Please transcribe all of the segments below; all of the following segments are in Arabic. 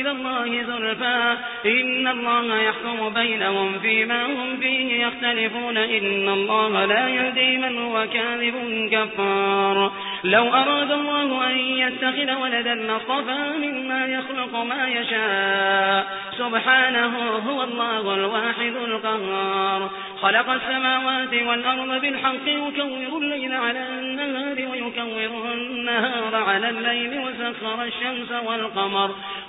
إلى الله زلفا إن الله يحكم بينهم فيما هم فيه يختلفون. إن الله لا يهدي من هو كاذب كفار. لو أراد الله أن يتخذ ولدا لصفى مما يخلق ما يشاء. سبحانه هو الله الواحد القهار. خلق السماوات والأرض بالحق يكور الليل على النهار ويكور النهار على الليل وسخر الشمس والقمر.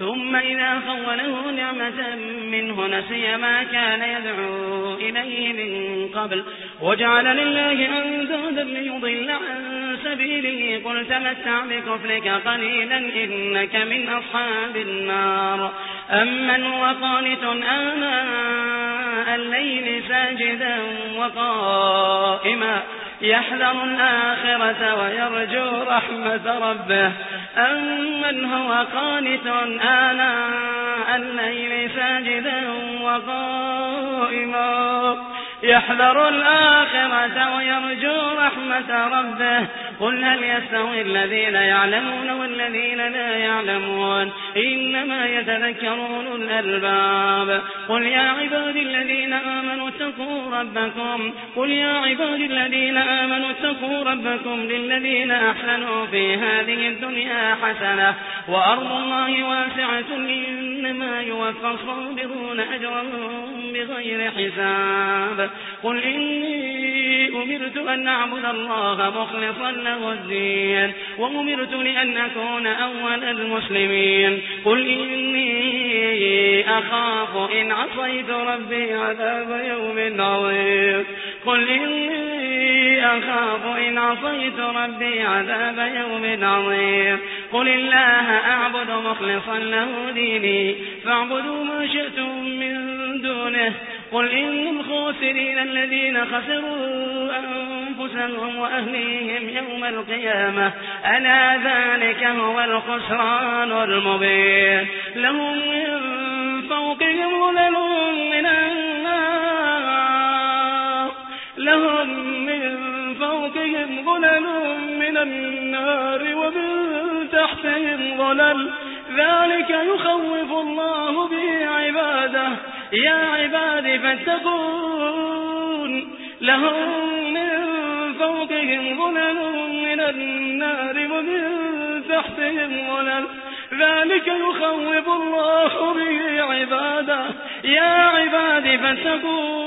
ثم إذا خوله نعمة منه نسي ما كان يدعو إليه من قبل وجعل لله أندادا ليضل عن سبيله قل تمتع بكفرك قليلا إنك من أصحاب النار أمن هو قانت الليل ساجدا وقائما يحذر الآخرة ويرجو رحمة ربه. أمن هو قانت آناء الليل ساجدا وقائما. يحذر الآخرة ويرجو رحمة ربه. قل هل يستوي الذين يعلمون والذين لا يعلمون؟ إنما يتذكرون الألباب. قل يا عباد الذين آمنوا اتقوا ربكم. قل يا عباد الذين آمنوا اتقوا ربكم للذين أحسنوا في هذه الدنيا حسنة. وأرض الله واسعة إنما يوفى الصابرون أجرهم بغير حساب. قل إني أمرت أن أعبد الله مخلصا له الدين وأمرت لأن أكون أول المسلمين. قل إني أخاف إن عصيت ربي عذاب يوم عظيم. قل إني أخاف إن عصيت ربي عذاب يوم عظيم. قل الله أعبد مخلصا له ديني فاعبدوا ما شئتم من دونه قل إن الخاسرين الذين خسروا أنفسهم وأهليهم يوم القيامة ألا ذلك هو الخسران المبين لهم من فوقهم ظلل من النار لهم من فوقهم ظلل من النار ومن تحتهم ظلل ذلك يخوف الله به عباده. يا عباد فاتقون. لهم من فوقهم ظلل من النار ومن تحتهم ظلل ذلك يخوف الله به عباده. يا عباد فاتقون.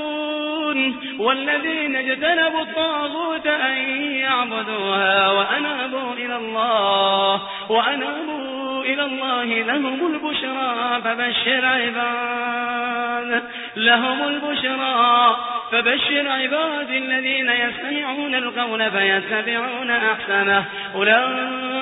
والذين اجتنبوا الطاغوت أن يعبدوها وأنابوا إلى الله. وأنابوا إلى الله لهم البشرى فبشر عباد. لهم البشرى فبشر عباد الذين يستمعون القول فيتبعون أحسنه. أولئك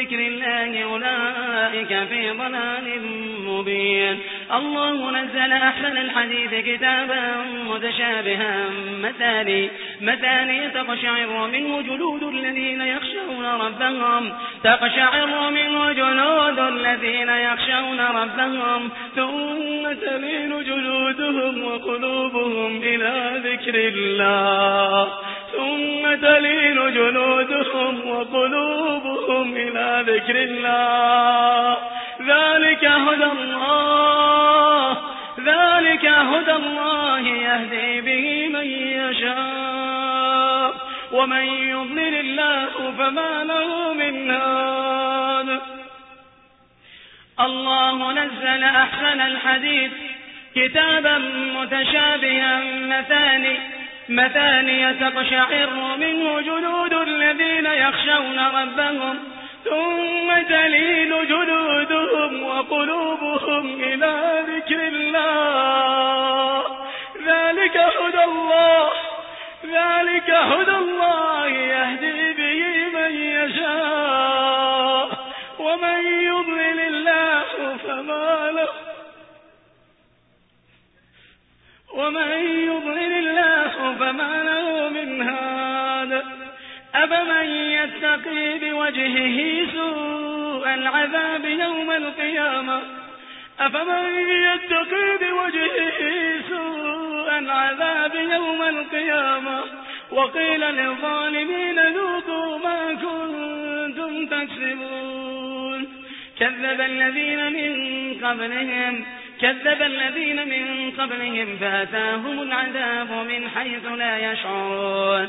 ذكر الله أولئك في ضلال مبين. الله نزل أحسن الحديث كتابا متشابها مثاني مثاني تقشعر منه جلود الذين يخشون ربهم تقشعر منه جلود الذين يخشون ربهم ثم تلين جلودهم وقلوبهم إلى ذكر الله. ثم تلين جلودهم وقلوبهم إلى ذكر الله. ذلك هدى الله. ذلك هدى الله يهدي به من يشاء. ومن يضلل الله فما له من هاد الله نزل أحسن الحديث كتابا متشابها مثاني مثاني تقشعر منه جلود الذين يخشون ربهم ثم تلين جلودهم وقلوبهم إلى ذكر الله. ذلك هدى الله ذلك هدى الله يهدي به من يشاء ومن يضلل الله فما له ومن يضلل فما له من هاد أفمن يتقي بوجهه سوء العذاب يوم القيامة؟ أفمن يتقي بوجهه سوء العذاب يوم القيامة؟ وقيل للظالمين ذوقوا ما كنتم تكسبون. كذب الذين من قبلهم كذب الذين من قبلهم فأتاهم العذاب من حيث لا يشعرون.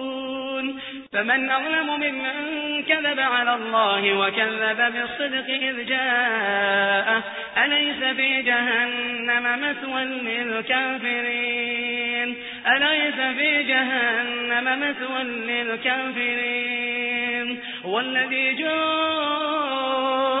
فمن أظلم ممن كذب على الله وكذب بالصدق إذ جاءه أليس في جهنم مثوى للكافرين؟ أليس في جهنم مثوى للكافرين؟ والذي جاء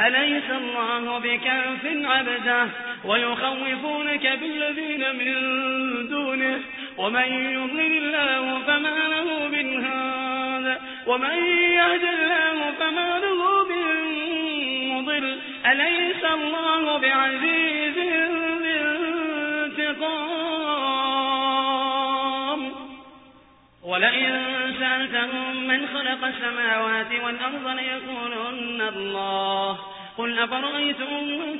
أليس الله بكاف عبده ويخوفونك بالذين من ومن يضلل الله فما له من هذا ومن يهد الله فما له من مضل. أليس الله بعزيز انتقام؟ ولئن سألتهم من خلق السماوات والأرض ليقولن الله. قل أفرأيتم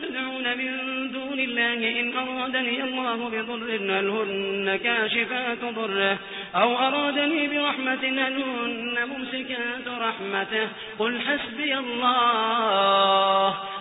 تدعون من دون الله إن أرادني الله بضر هل هن كاشفات ضره أو أرادني برحمة هل هن ممسكات رحمته. قل حسبي الله.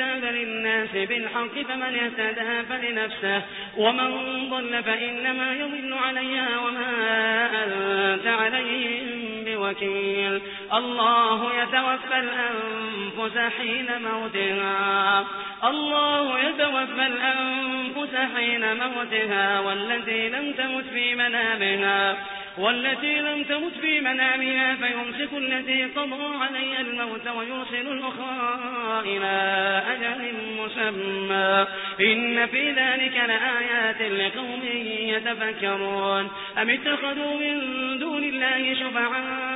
الكتاب للناس بالحق فمن اهتدى فلنفسه. ومن ضل فإنما يضل عليها وما أنت عليهم بوكيل الله يتوفى الأنفس حين موتها. الله يتوفى الأنفس حين موتها. والتي لم تمت في منامها. والتي لم تمت في منامها فيمسك التي قضى عليها الموت ويرسل الأخرى إلى أجل مسمى. إن في ذلك لآيات لقوم يتفكرون. أم اتخذوا من دون الله شفعاء؟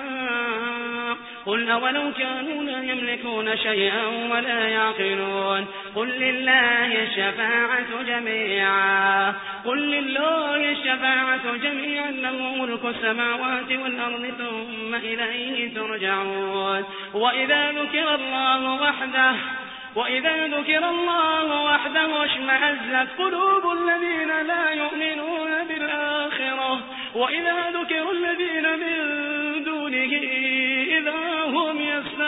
قل أولو كانوا لا يملكون شيئا ولا يعقلون. قل لله الشفاعة جميعا. قل لله الشفاعة جميعا له ملك السماوات والأرض ثم إليه ترجعون. وإذا ذكر الله وحده وإذا ذكر الله وحده اشمأزت قلوب الذين لا يؤمنون بالآخرة. وإذا ذكر الذين من دونه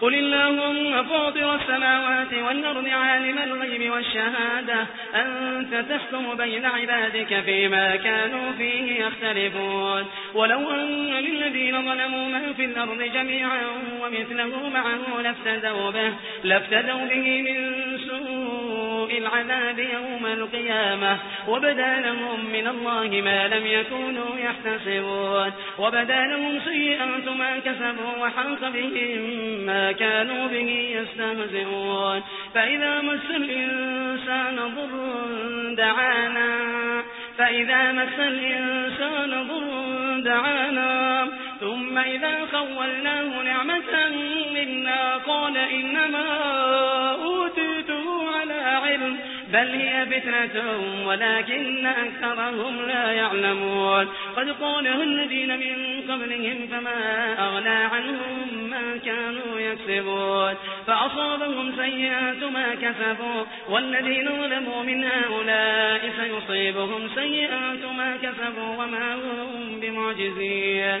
قل اللهم فاطر السماوات والأرض عالم الغيب والشهادة أنت تحكم بين عبادك فيما كانوا فيه يختلفون ولو أن للذين ظلموا ما في الأرض جميعا ومثله معه لافتدوا به, لافتدوا به من العذاب يوم القيامة. وبدأ لهم من الله ما لم يكونوا يحتسبون. وبدأ لهم سيئات ما كسبوا وحاق بهم ما كانوا به يستهزئون. فإذا مس الإنسان ضر دعانا. فإذا مس الإنسان ضر دعانا. ثم إذا خولناه نعمة منا قال إنما بل هي فتنة ولكن أكثرهم لا يعلمون. قد قالها الذين من قبلهم فما أغنى عنهم ما كانوا يكسبون. فأصابهم سيئات ما كسبوا. والذين ظلموا من هؤلاء سيصيبهم سيئات ما كسبوا وما هم بمعجزين.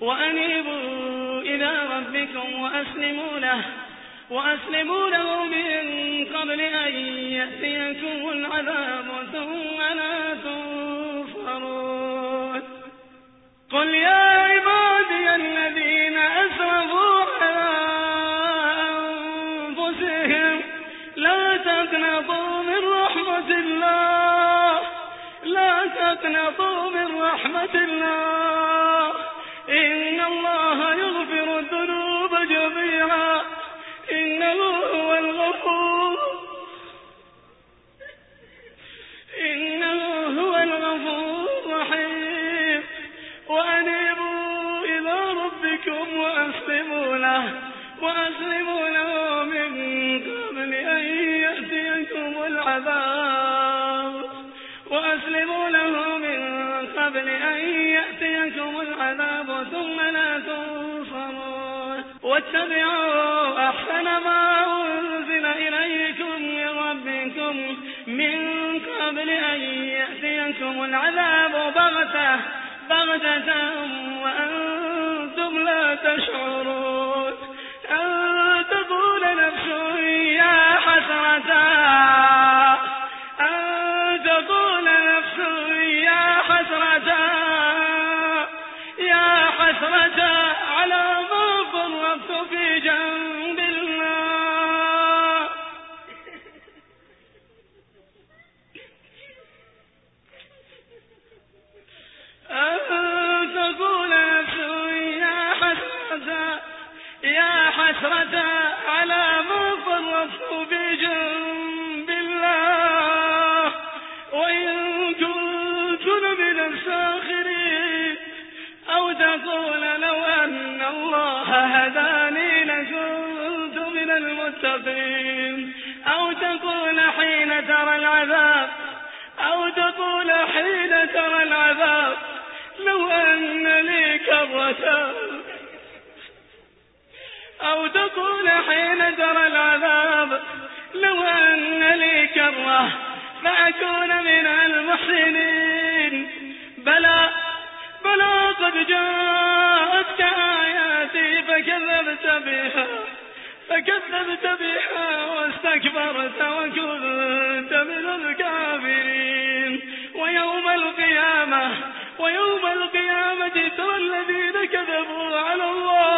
وأنيبوا إلى ربكم وأسلموا له وأسلموا له من قبل أن يأتيكم العذاب ثم لا تنصرون. قل يا عبادي الذين أسرفوا على أنفسهم لا تقنطوا من رحمة الله لا تقنطوا من رحمة الله. واتبعوا أحسن ما أنزل إليكم من ربكم من قبل أن يأتيكم العذاب بغتة بغتة المتقين. أو تقول حين ترى العذاب أو تقول حين ترى العذاب لو أن لي كرة. أو تقول حين ترى العذاب لو أن لي كرة. فأكون من المحسنين. بلى بلى قد جاءتك آياتي فكذبت بها. فكذبت بها واستكبرت وكنت من الكافرين. ويوم القيامة ويوم القيامة ترى الذين كذبوا على الله.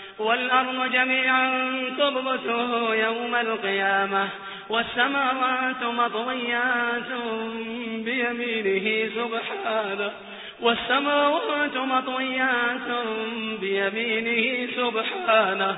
والأرض جميعا قبضته يوم القيامة والسماوات مطويات بيمينه سبحانه والسماوات مطويات بيمينه سبحانه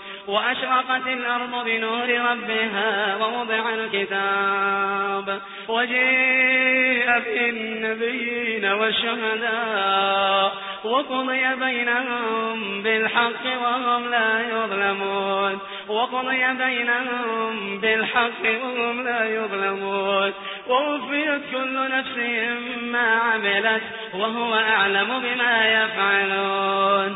وأشرقت الأرض بنور ربها ووضع الكتاب وجيء في النبيين والشهداء وقضي بينهم بالحق وهم لا يظلمون وقضي بينهم بالحق وهم لا يظلمون ووفيت كل نفس ما عملت وهو أعلم بما يفعلون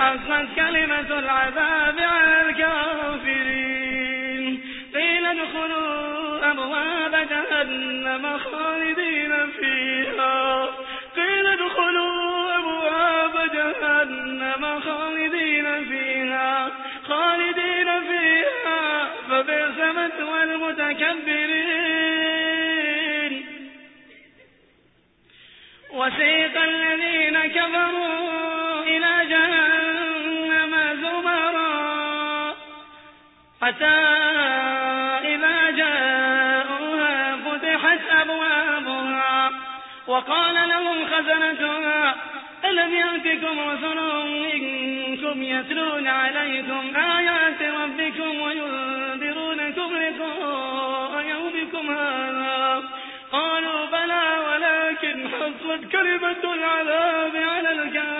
حقت كلمة العذاب على الكافرين حتى إذا جاءوها فتحت أبوابها وقال لهم خزنتها ألم يأتكم رسل منكم يتلون عليكم آيات ربكم وينذرونكم لقاء يومكم هذا؟ قالوا بلى ولكن حصلت كلمة العذاب على الكافرين.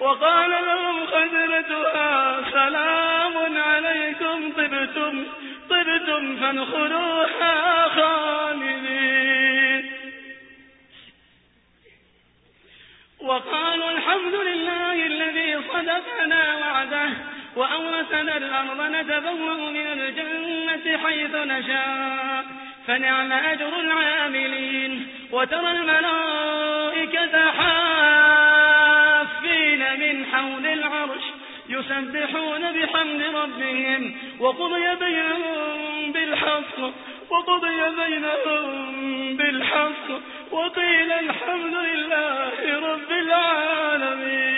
وقال لهم خزنتها سلام عليكم طبتم طبتم فادخلوها خالدين. وقالوا الحمد لله الذي صدقنا وعده وأورثنا الأرض نتبوأ من الجنة حيث نشاء فنعم أجر العاملين وترى الملائكة حافين من حول العرش يسبحون بحمد ربهم وقضي بينهم بالحق وقضي بينهم بالحق وقيل الحمد لله رب العالمين.